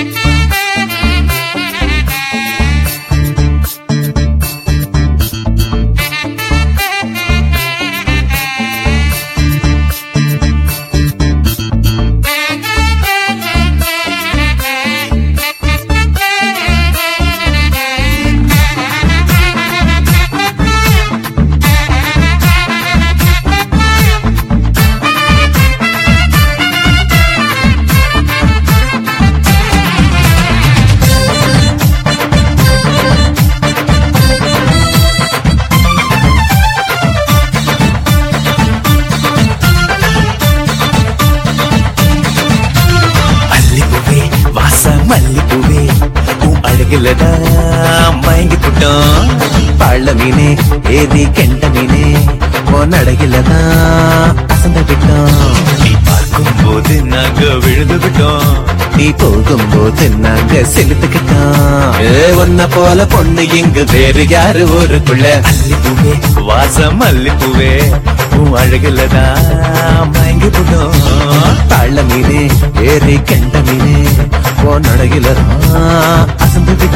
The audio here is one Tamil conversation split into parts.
மல்லிப்பூவே அழகுலடா மயங்கி புட்டோம் பள்ள மீனே ஏதி கெண்ட மீனே உன் அழகுலதான் அசந்து விட்டோம் நீ பார்க்கும் போது நாங்க விழுந்து விட்டோம். நீ போகும்போது நாங்க செலுத்துக்கிட்டோம் ஏ, உன்னை போல பொண்ணு இங்கு வேறு யாரு ஊருக்குள்ள? மல்லிப்பூவே வாசம் மல்லிப்பூவே உன் அழகுலதான் மயங்கி புட்டோம் பள்ள மீனே ஏறி கெண்ட மீனே உன் அழகுலதான் அசந்து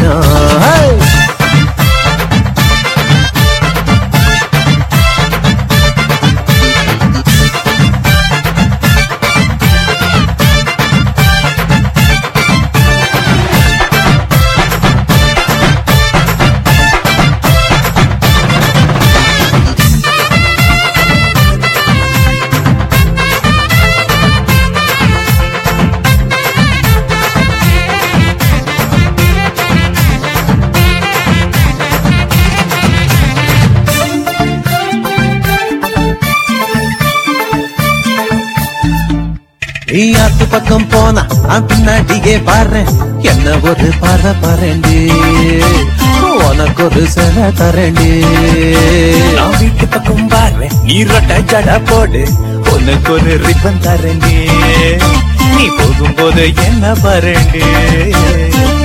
நீ ஆத்து பக்கம் போனா நான் பின்னாடியே பாடுறேன் என்ன ஒரு பாற பாறேண்டி உனக்கு ஒரு சில தரேண்டி. நான் வீட்டு பக்கம் பாடுறேன் நீ ரொட்ட ஜட போடு. உனக்கு ஒரு ரிப்பன் தரேண்டி. நீ போகும்போது என்ன பாருண்டி.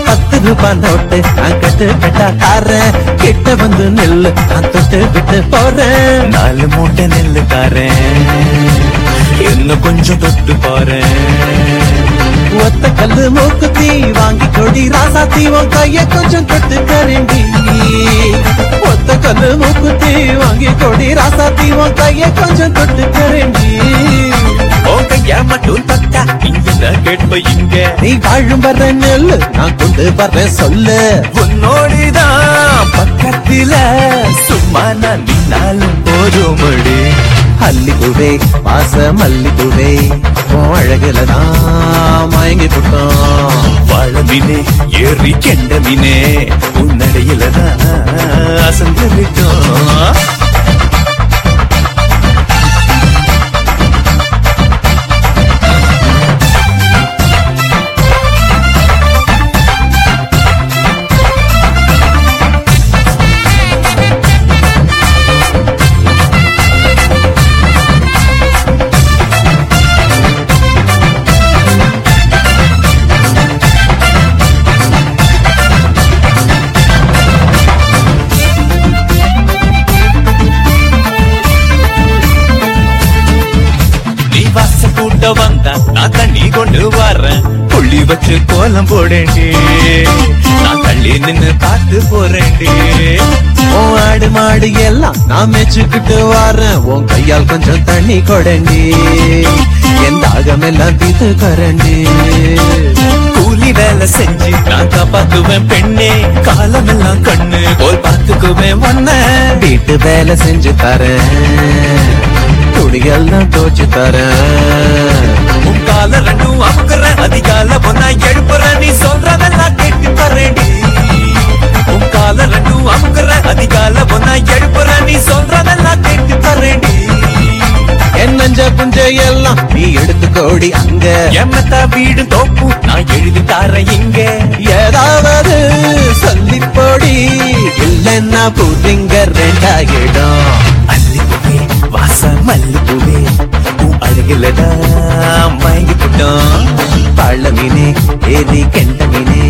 பத்து ரூபாய் நோட்டு நான் கட்டு கட்டா தாரேன் கிட்ட வந்து நெல்லு நான் தொட்டு விட்டு போறேன் நாலு மூட்டை நெல்லு தாரேன் என்ன கொஞ்சம் தொட்டு பாரு. ஒத்த கல்லு மூக்குத்தி வாங்கி கொடி ராசாத்தி உன் கைய கொஞ்சம் தொட்டு கரண்டி ஒத்த கல்லு மூக்குத்தி வாங்கி கொடி ராசாத்தி உன் கைய கொஞ்சம் தொட்டு கரண்டி கைய மட்டும் தட்டா இங்க கேட்ப இங்க. நீ வாழும் வர்ற நெல்லு நான் கொண்டு வர்றேன் சொல்லு. உன்னோடுதான் அல்லிப்பூவே பாச மல்லிப்பூவே உன் அழகுலதான் மயங்கி புட்டோம். வாழ ஏறி கெண்டமினே உன்னடையில தான் அசந்து விட்டோம் வச்சு கோலம் போடேண்டி நான் தள்ளி நின்னு பார்த்து போறேண்டி உன் ஆடு மாடு எல்லாம் நான் மெச்சுக்கிட்டு வரேன். உன் கையால் கொஞ்சம் தண்ணி கொடண்டி என் தாகம் எல்லாம் தீத்து கரண்டி கூலி வேலை செஞ்சு நான் காப்பாத்துவேன் பெண்ணே. காலம் எல்லாம் கண்ணு போல் பார்த்துக்குவேன் ஒன்ன வீட்டு வேலை செஞ்சு தரேன். துணியெல்லாம் தோச்சு தரேன். உன் கால ரெண்டும் அமுக்குற அதிகால பொண்ணா எழுப்புற நீ சொல்றதெல்லாம் கேட்டு தரேடி உன் கால ரெண்டும் அமுக்குற அதிகால பொண்ணா எழுப்புற நீ சொல்றதெல்லாம் கேட்டு தரேடி என் நஞ்ச புஞ்ச எல்லாம் நீ எடுத்துக்கோடி அங்க. எம்மத்த வீடு தோப்பு? நான் எழுதி தரேன் இங்க. ஏதாவது சொல்லி போடி இல்லைன்னா புதிங்க ரெண்டாயிடும். ஏதி கெண்ட மீனே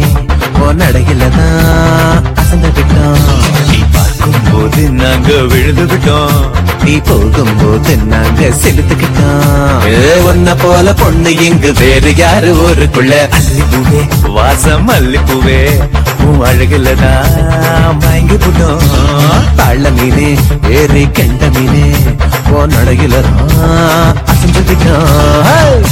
உன் அழகுலதான் அசந்து விட்டோம் நீ பார்க்கும் வரும்போது நாங்க விழுந்து விட்டோம். நீ போகும்போது நாங்க செலுத்துக்கிட்டோம் ஏ, உன்னை போல பொண்ணு இங்கு வேறு யாரு ஊருக்குள்ள? அல்லிப்பூவே வாசம் மல்லிப்பூவே உன் அழகுலதான் மயங்கி போட்டோம். தாழ மீனே ஏறி கெண்ட மீனே ஓ நடையில அசைஞ்சுக்கிட்டோம்